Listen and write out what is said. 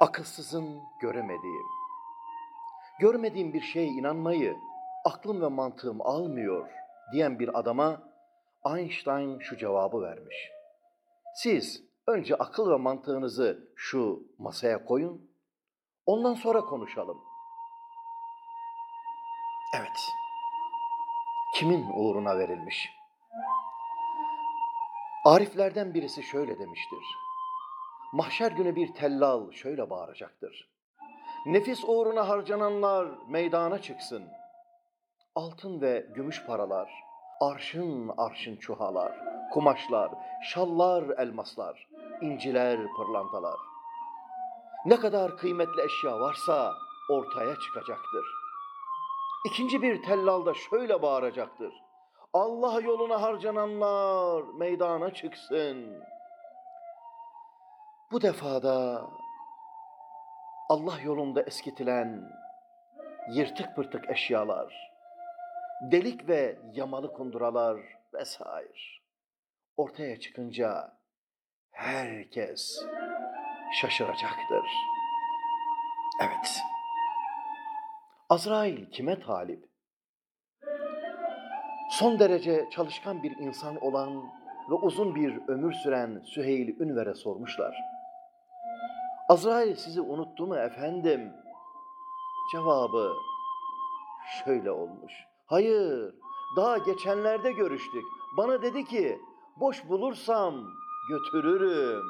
Akılsızın göremediğim. Görmediğim bir şeye inanmayı aklım ve mantığım almıyor diyen bir adama Einstein şu cevabı vermiş. Siz önce akıl ve mantığınızı şu masaya koyun, ondan sonra konuşalım. Evet. Kimin uğruna verilmiş? Ariflerden birisi şöyle demiştir. Mahşer günü bir tellal şöyle bağıracaktır. Nefis uğruna harcananlar meydana çıksın. Altın ve gümüş paralar, arşın arşın çuhalar, kumaşlar, şallar, elmaslar, inciler, pırlantalar. Ne kadar kıymetli eşya varsa ortaya çıkacaktır. İkinci bir tellal da şöyle bağıracaktır. Allah yoluna harcananlar meydana çıksın. Bu defada Allah yolunda eskitilen yırtık pırtık eşyalar, delik ve yamalı kunduralar vesaire ortaya çıkınca herkes şaşıracaktır. Evet. Azrail kime talip? Son derece çalışkan bir insan olan ve uzun bir ömür süren Süheyl Ünver'e sormuşlar. Azrail sizi unuttu mu efendim? Cevabı şöyle olmuş. Hayır, daha geçenlerde görüştük. Bana dedi ki, boş bulursam götürürüm.